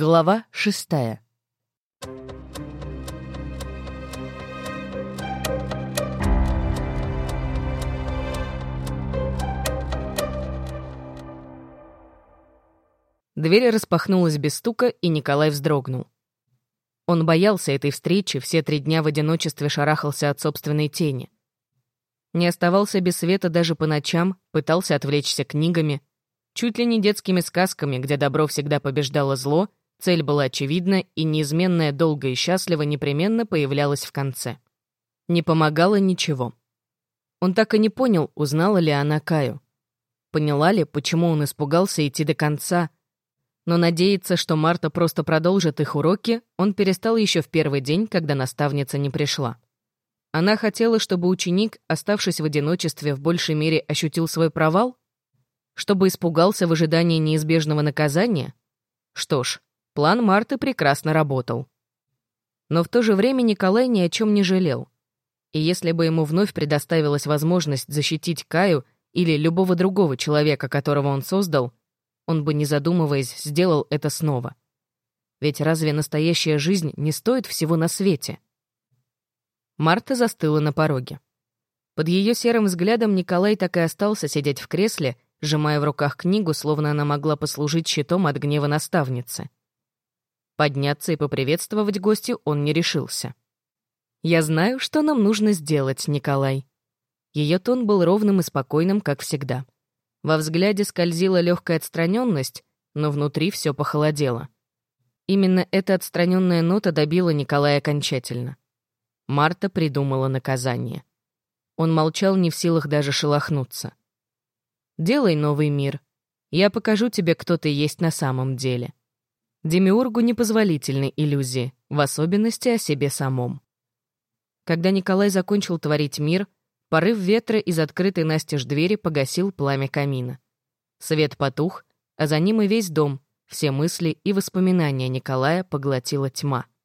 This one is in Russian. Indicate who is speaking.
Speaker 1: Глава шестая. Дверь распахнулась без стука, и Николай вздрогнул. Он боялся этой встречи, все три дня в одиночестве шарахался от собственной тени. Не оставался без света даже по ночам, пытался отвлечься книгами, чуть ли не детскими сказками, где добро всегда побеждало зло, цель была очевидна, и неизменная долго и счастливо непременно появлялась в конце. Не помогало ничего. Он так и не понял, узнала ли она Каю. Поняла ли, почему он испугался идти до конца, но надеяться, что Марта просто продолжит их уроки, он перестал еще в первый день, когда наставница не пришла. Она хотела, чтобы ученик, оставшись в одиночестве, в большей мере ощутил свой провал? Чтобы испугался в ожидании неизбежного наказания? Что ж, план Марты прекрасно работал. Но в то же время Николай ни о чем не жалел. И если бы ему вновь предоставилась возможность защитить Каю или любого другого человека, которого он создал, он бы, не задумываясь, сделал это снова. Ведь разве настоящая жизнь не стоит всего на свете? Марта застыла на пороге. Под ее серым взглядом Николай так и остался сидеть в кресле, сжимая в руках книгу, словно она могла послужить щитом от гнева наставницы. Подняться и поприветствовать гостю он не решился. «Я знаю, что нам нужно сделать, Николай». Ее тон был ровным и спокойным, как всегда. Во взгляде скользила легкая отстраненность, но внутри все похолодело. Именно эта отстраненная нота добила Николая окончательно. Марта придумала наказание. Он молчал, не в силах даже шелохнуться. «Делай новый мир. Я покажу тебе, кто ты есть на самом деле». Демиургу непозволительны иллюзии, в особенности о себе самом. Когда Николай закончил творить мир, Порыв ветра из открытой настежь двери погасил пламя камина. Свет потух, а за ним и весь дом, все мысли и воспоминания Николая поглотила тьма —